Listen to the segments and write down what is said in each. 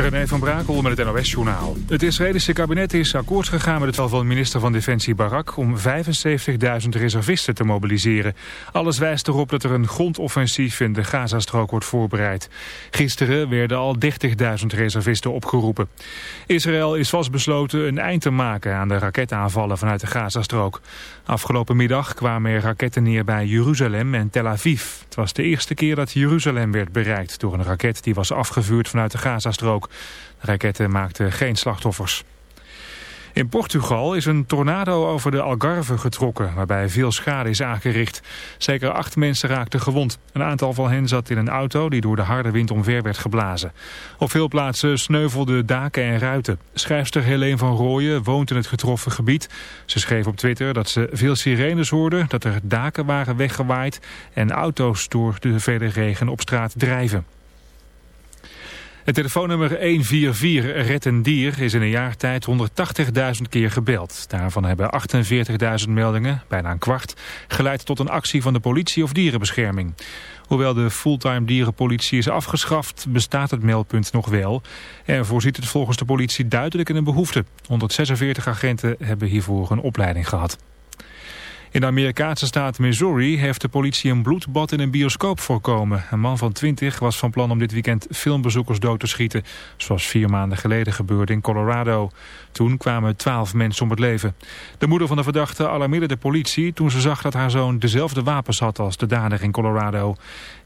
René van Brakel met het NOS-journaal. Het Israëlische kabinet is akkoord gegaan met het val van minister van Defensie Barak... om 75.000 reservisten te mobiliseren. Alles wijst erop dat er een grondoffensief in de Gazastrook wordt voorbereid. Gisteren werden al 30.000 reservisten opgeroepen. Israël is vastbesloten een eind te maken aan de raketaanvallen vanuit de Gazastrook. Afgelopen middag kwamen er raketten neer bij Jeruzalem en Tel Aviv. Het was de eerste keer dat Jeruzalem werd bereikt door een raket die was afgevuurd vanuit de Gazastrook. De raketten maakten geen slachtoffers. In Portugal is een tornado over de Algarve getrokken, waarbij veel schade is aangericht. Zeker acht mensen raakten gewond. Een aantal van hen zat in een auto die door de harde wind omver werd geblazen. Op veel plaatsen sneuvelden daken en ruiten. Schrijfster Helene van Rooyen woont in het getroffen gebied. Ze schreef op Twitter dat ze veel sirenes hoorde, dat er daken waren weggewaaid en auto's door de vele regen op straat drijven. Het telefoonnummer 144 Red een Dier is in een jaar tijd 180.000 keer gebeld. Daarvan hebben 48.000 meldingen, bijna een kwart, geleid tot een actie van de politie of dierenbescherming. Hoewel de fulltime dierenpolitie is afgeschaft, bestaat het meldpunt nog wel. En voorziet het volgens de politie duidelijk in een behoefte. 146 agenten hebben hiervoor een opleiding gehad. In de Amerikaanse staat Missouri heeft de politie een bloedbad in een bioscoop voorkomen. Een man van 20 was van plan om dit weekend filmbezoekers dood te schieten. Zoals vier maanden geleden gebeurde in Colorado. Toen kwamen 12 mensen om het leven. De moeder van de verdachte alarmeerde de politie toen ze zag dat haar zoon dezelfde wapens had als de dader in Colorado.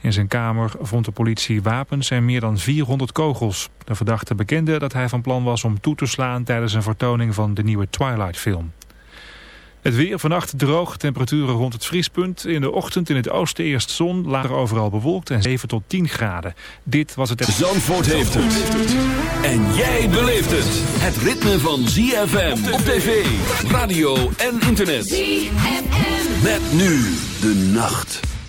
In zijn kamer vond de politie wapens en meer dan 400 kogels. De verdachte bekende dat hij van plan was om toe te slaan tijdens een vertoning van de nieuwe Twilight film. Het weer vannacht droog, temperaturen rond het vriespunt. In de ochtend in het oosten eerst zon, later overal bewolkt en 7 tot 10 graden. Dit was het... Zandvoort heeft het. En jij beleeft het. Het ritme van ZFM op tv, radio en internet. ZFM. Met nu de nacht.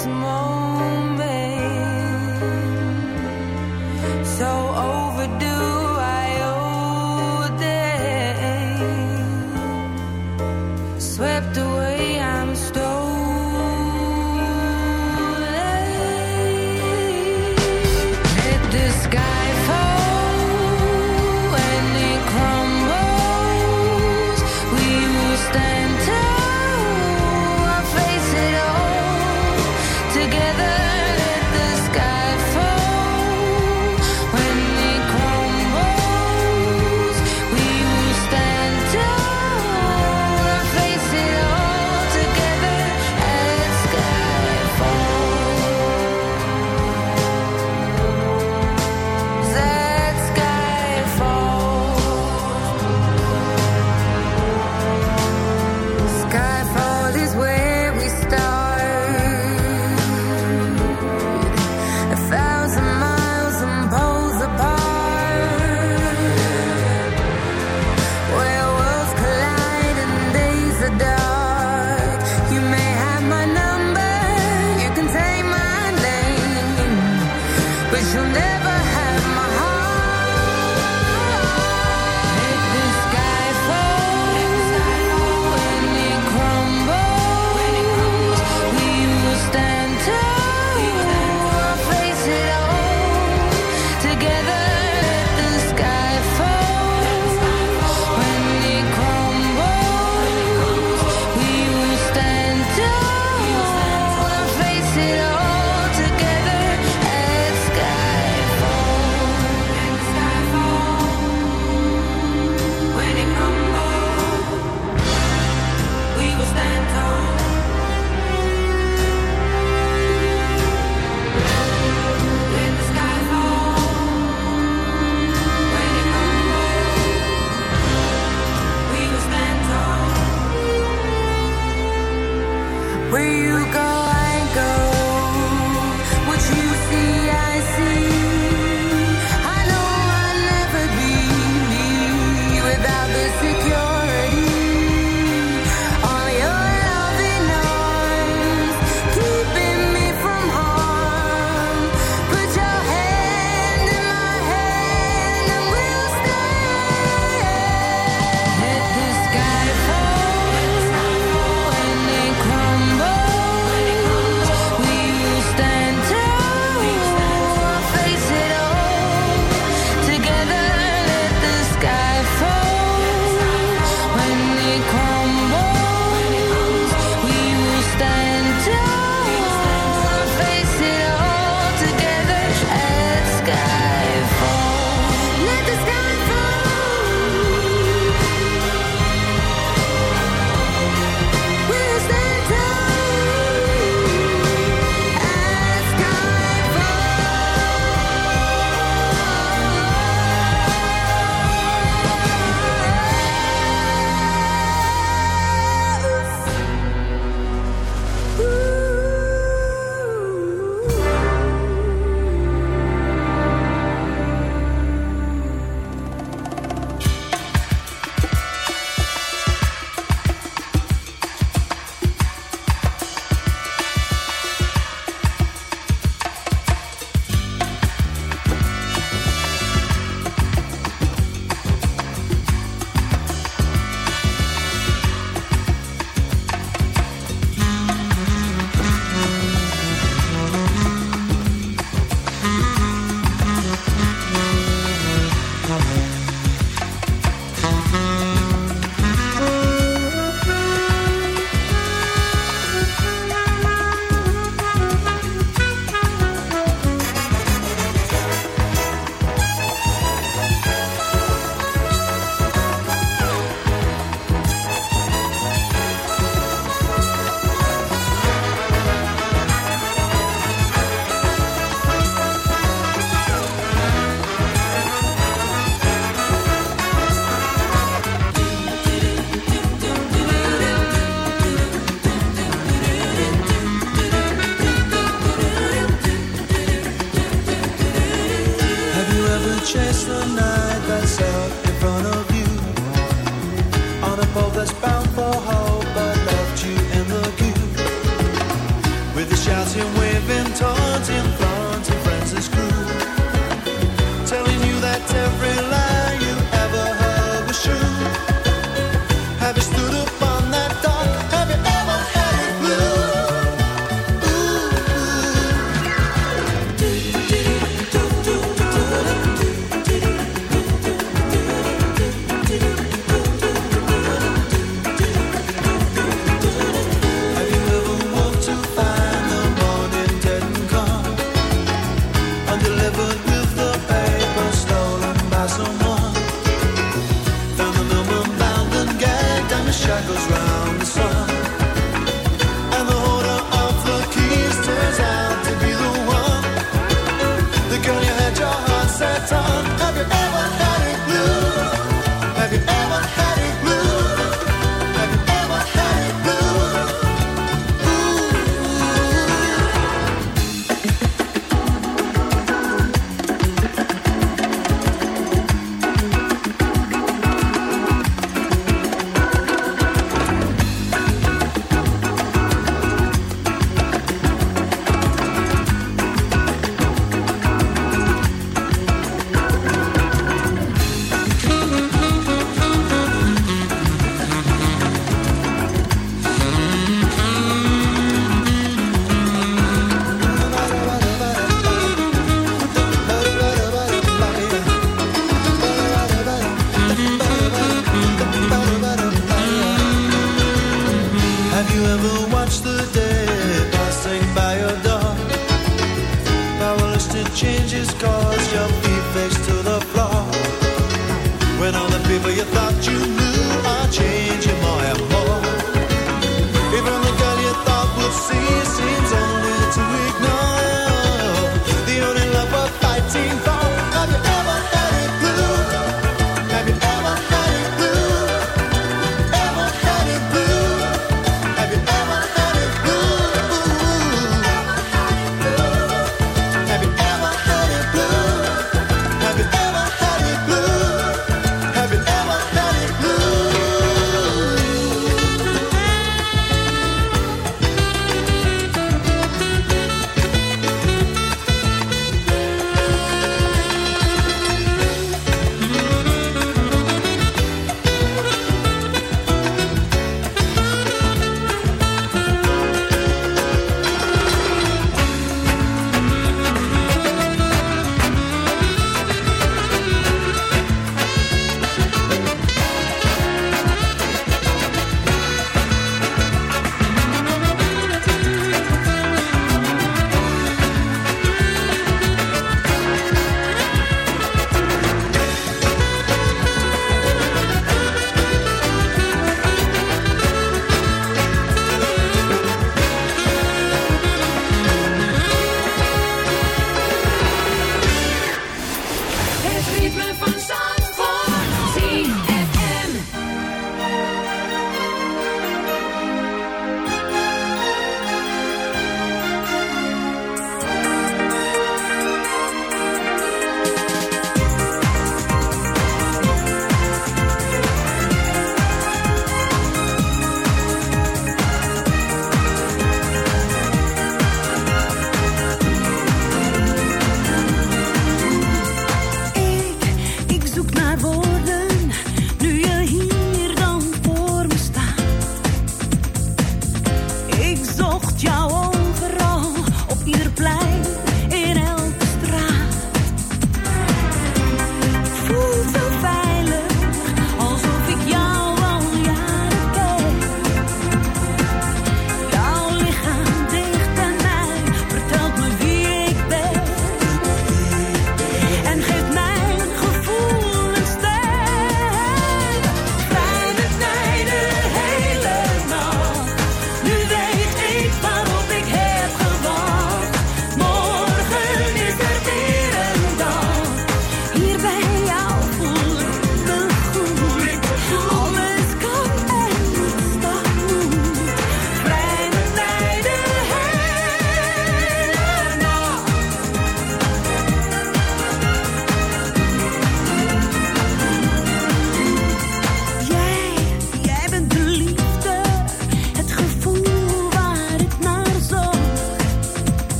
small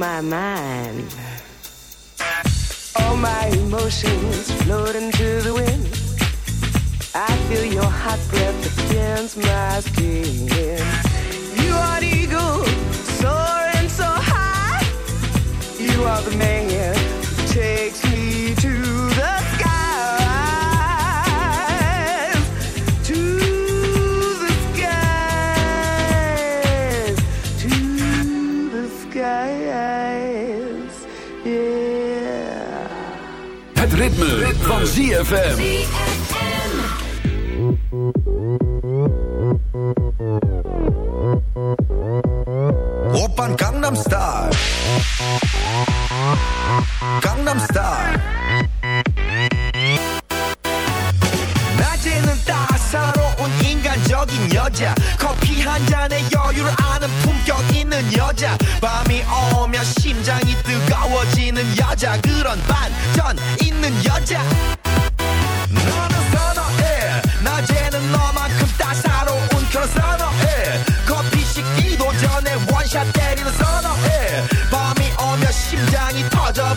my mind. ZFM. 원샷 때리면서 너해 밤이 오면 심장이 터져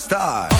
star.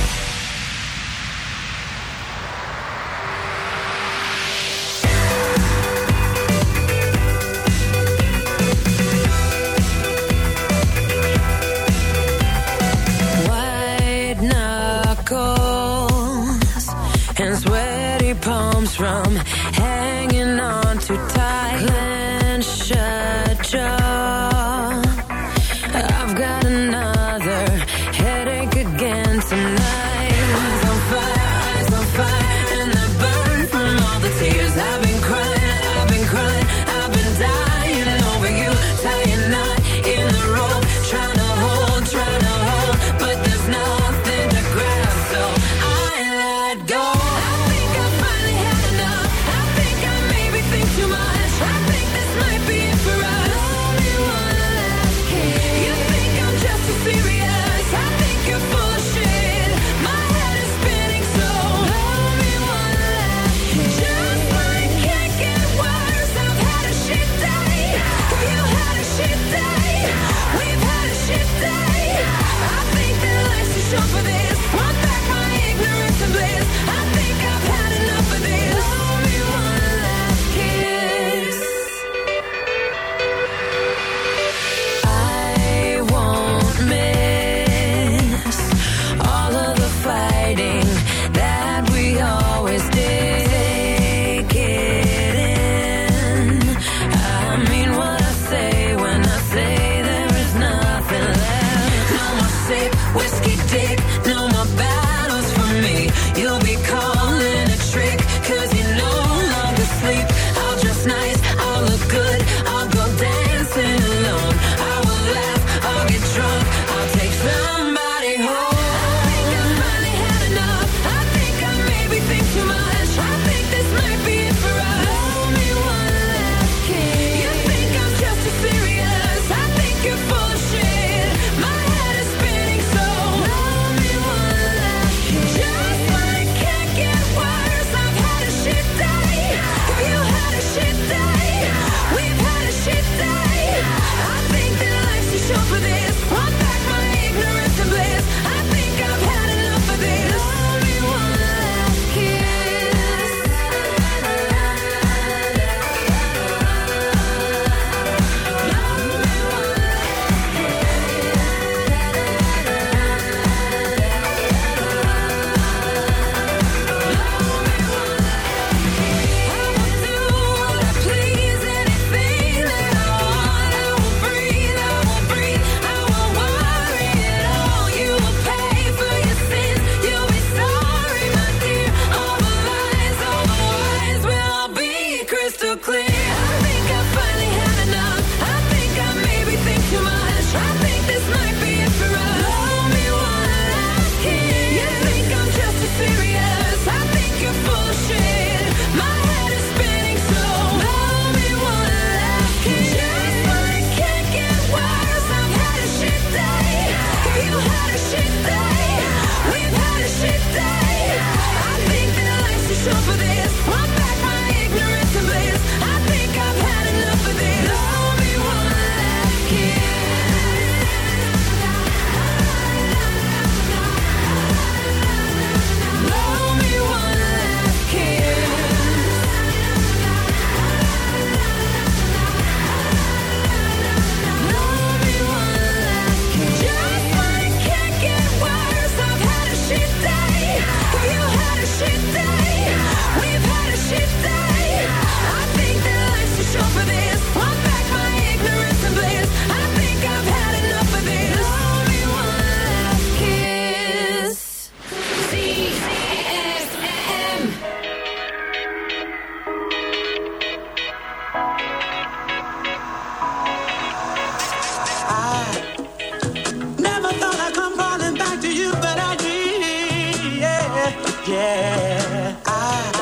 from. é. Ah,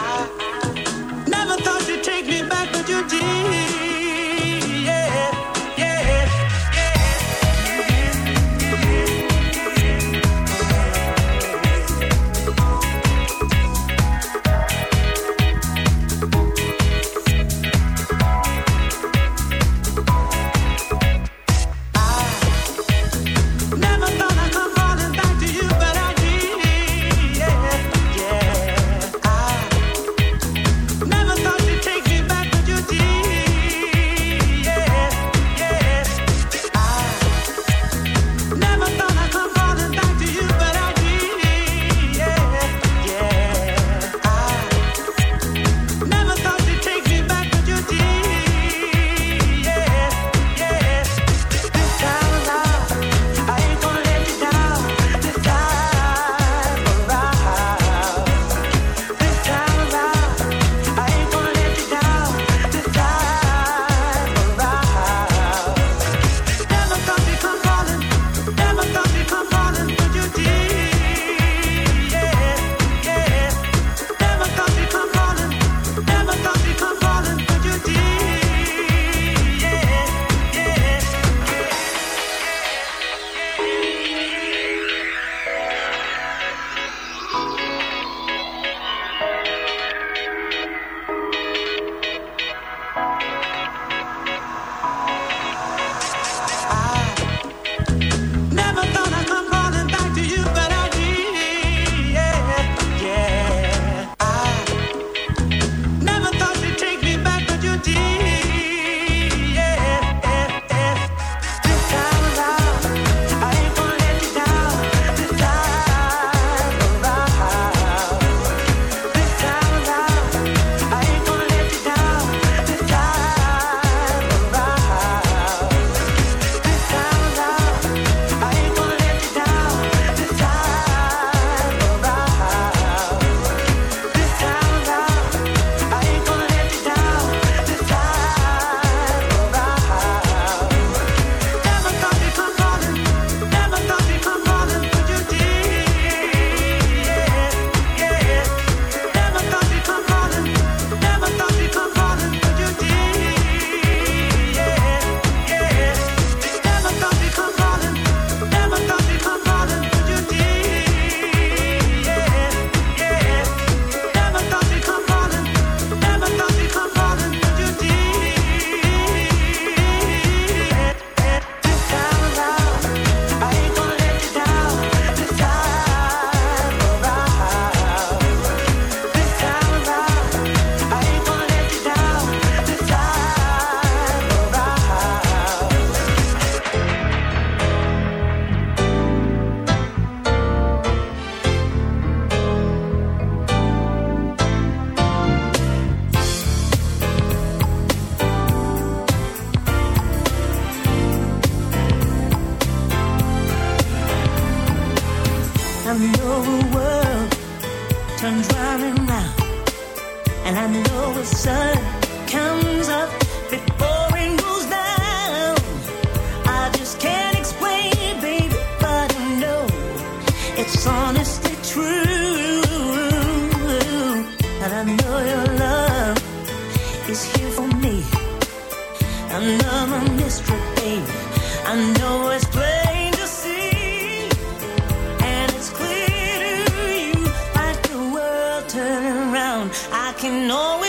you know it.